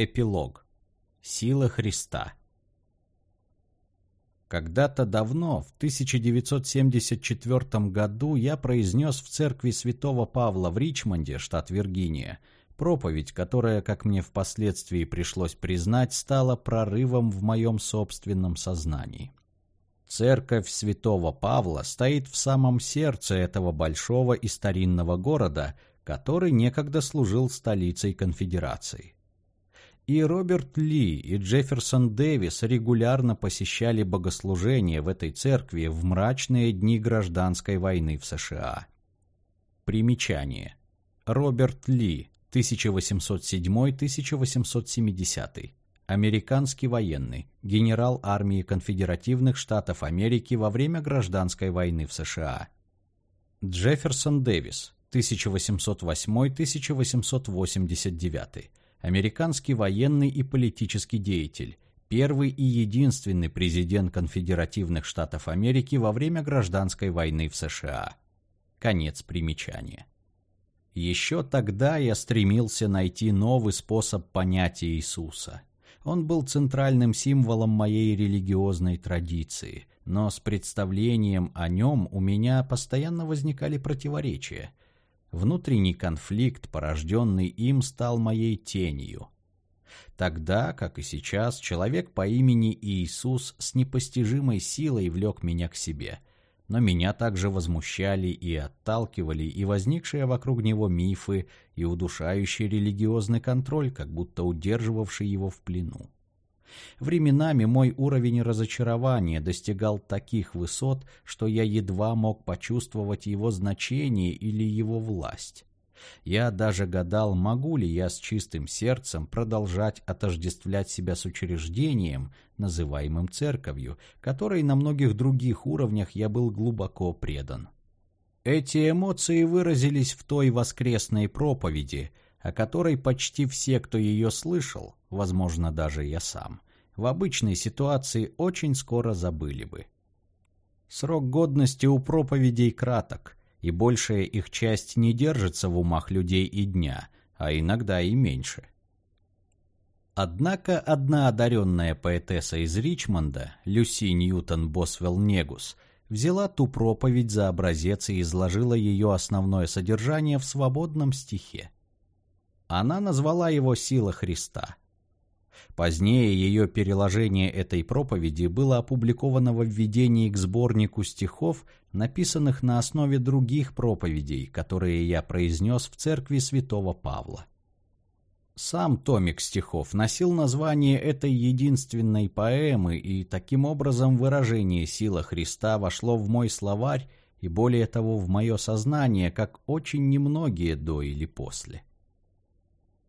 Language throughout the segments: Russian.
Эпилог. Сила Христа. Когда-то давно, в 1974 году, я произнес в церкви святого Павла в Ричмонде, штат Виргиния, проповедь, которая, как мне впоследствии пришлось признать, стала прорывом в моем собственном сознании. Церковь святого Павла стоит в самом сердце этого большого и старинного города, который некогда служил столицей конфедерации. И Роберт Ли, и Джефферсон Дэвис регулярно посещали богослужения в этой церкви в мрачные дни гражданской войны в США. Примечание. Роберт Ли, 1807-1870. Американский военный, генерал армии конфедеративных штатов Америки во время гражданской войны в США. Джефферсон Дэвис, 1808-1889 американский военный и политический деятель, первый и единственный президент конфедеративных штатов Америки во время гражданской войны в США. Конец примечания. Еще тогда я стремился найти новый способ понятия Иисуса. Он был центральным символом моей религиозной традиции, но с представлением о нем у меня постоянно возникали противоречия – Внутренний конфликт, порожденный им, стал моей тенью. Тогда, как и сейчас, человек по имени Иисус с непостижимой силой влек меня к себе. Но меня также возмущали и отталкивали и возникшие вокруг него мифы, и удушающий религиозный контроль, как будто удерживавший его в плену. Временами мой уровень разочарования достигал таких высот, что я едва мог почувствовать его значение или его власть. Я даже гадал, могу ли я с чистым сердцем продолжать отождествлять себя с учреждением, называемым церковью, которой на многих других уровнях я был глубоко предан. Эти эмоции выразились в той воскресной проповеди – о которой почти все, кто ее слышал, возможно, даже я сам, в обычной ситуации очень скоро забыли бы. Срок годности у проповедей краток, и большая их часть не держится в умах людей и дня, а иногда и меньше. Однако одна одаренная поэтесса из Ричмонда, Люси Ньютон Босвелл Негус, взяла ту проповедь за образец и изложила ее основное содержание в свободном стихе. Она назвала его «Сила Христа». Позднее ее переложение этой проповеди было опубликовано в введении к сборнику стихов, написанных на основе других проповедей, которые я произнес в церкви святого Павла. Сам томик стихов носил название этой единственной поэмы, и таким образом выражение «Сила Христа» вошло в мой словарь и, более того, в мое сознание, как очень немногие до или после.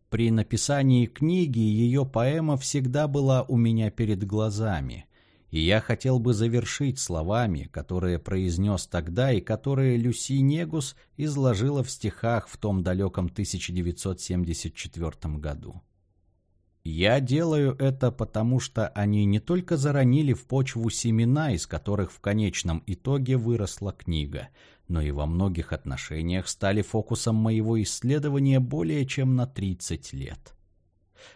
При написании книги ее поэма всегда была у меня перед глазами, и я хотел бы завершить словами, которые произнес тогда и которые Люси Негус изложила в стихах в том далеком 1974 году. Я делаю это потому, что они не только заронили в почву семена, из которых в конечном итоге выросла книга, но и во многих отношениях стали фокусом моего исследования более чем на 30 лет.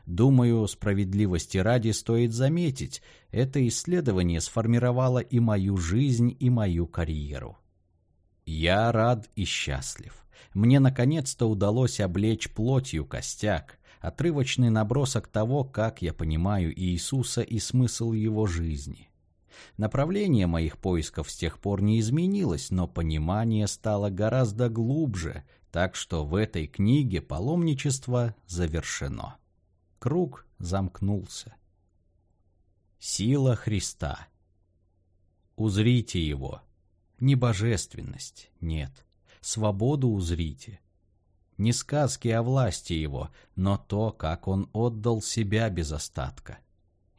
Думаю, справедливости ради стоит заметить, это исследование сформировало и мою жизнь, и мою карьеру. Я рад и счастлив. Мне наконец-то удалось облечь плотью костяк, отрывочный набросок того, как я понимаю Иисуса и смысл его жизни. Направление моих поисков с тех пор не изменилось, но понимание стало гораздо глубже, так что в этой книге паломничество завершено. Круг замкнулся. Сила Христа. Узрите его. Не божественность, нет. Свободу узрите. Не сказки о власти его, но то, как он отдал себя без остатка.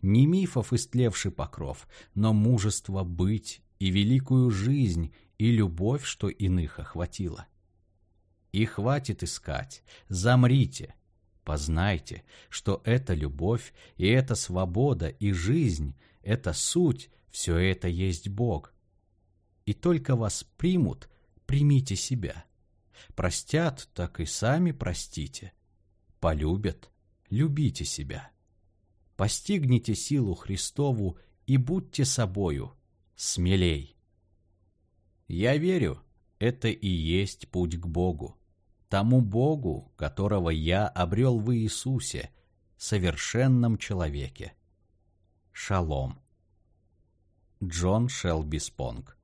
Не мифов истлевший покров, но мужество быть и великую жизнь, и любовь, что иных охватила. И хватит искать, замрите, познайте, что это любовь, и это свобода, и жизнь, это суть, все это есть Бог. И только вас примут, примите себя. Простят, так и сами простите. Полюбят, любите себя. Постигните силу Христову и будьте собою, смелей. Я верю, это и есть путь к Богу, тому Богу, которого я обрел в Иисусе, совершенном человеке. Шалом. Джон Шелби Спонг